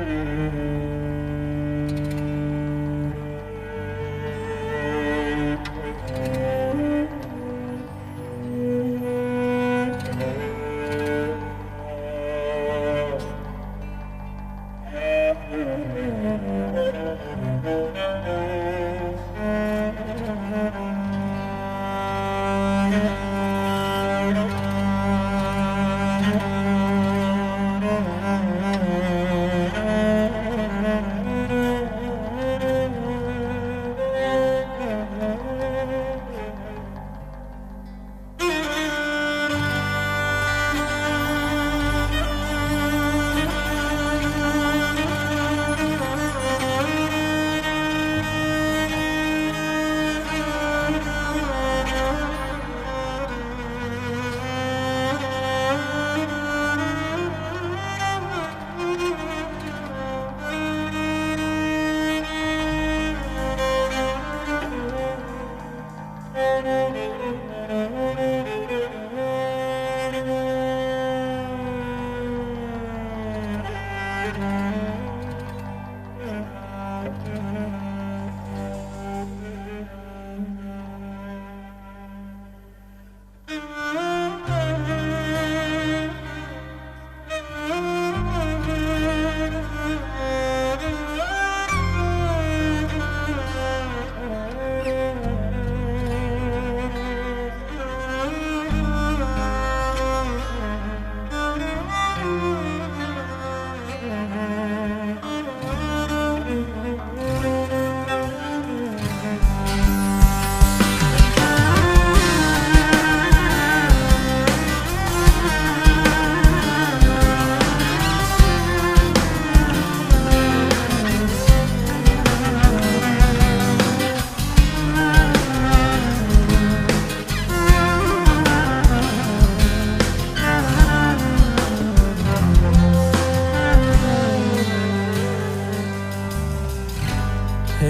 Yeah.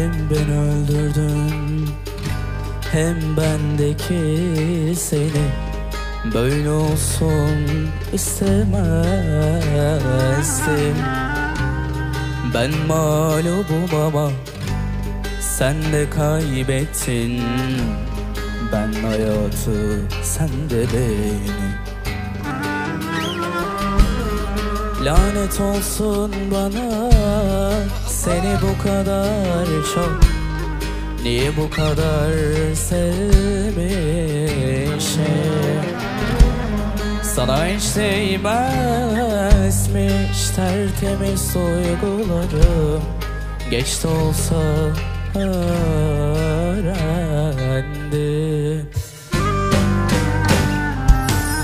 Hem ben öldürdüm Hem bendeki seni. Böyle olsun istemezdim. Ben mağlubum ama Sen de kaybettin. Ben hayatı sen de beni. Lanet olsun bana seni bu kadar çok Niye bu kadar sevmişim? Sana hiç değmezmiş tertemiz duygularım. Geç de olsa öğrendim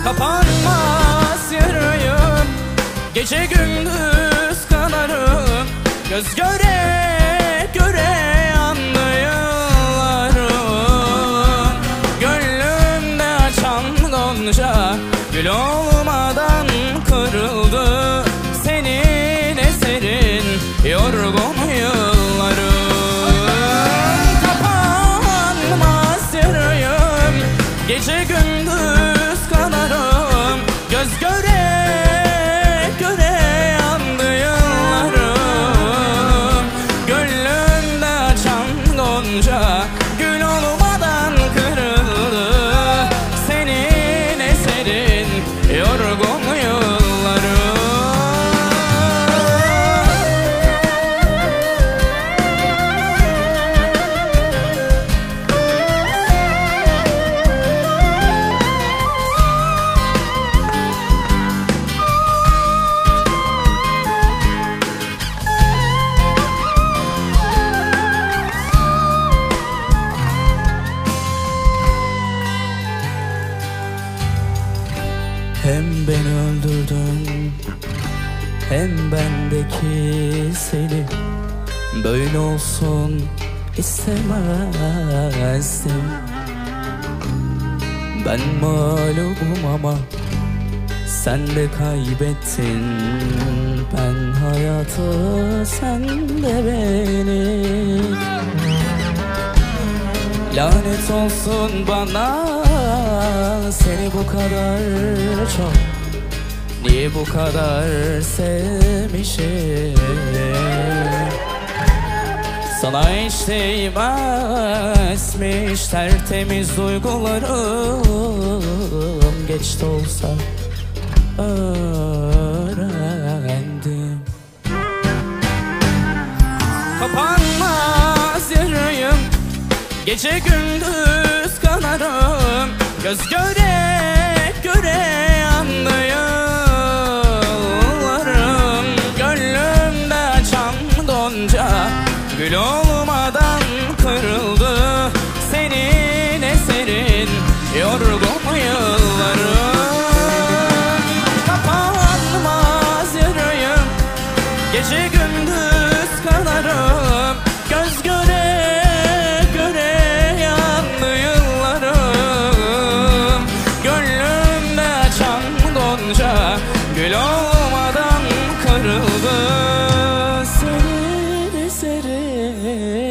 Kapanmaz yarayım Gece gündüz Göz göre göre yandı Gönlümde açan gonca Gül olmadan kırıldı. Senin eserin yorgun yıllarım Kapanmaz yarayım Gece gündüz gonca Hem beni öldürdün Hem bendeki seni. Böyle olsun istemezdim. Ben mağlubum ama Sen de kaybettin. Ben hayatı sen de beni Lanet olsun bana seni bu kadar çok Niye bu kadar sevmişim? Sana hiç değmezmiş tertemiz duygularım Geç de olsa öğrendim. Yarayım Gece gündüz kanarım Göz göre eserin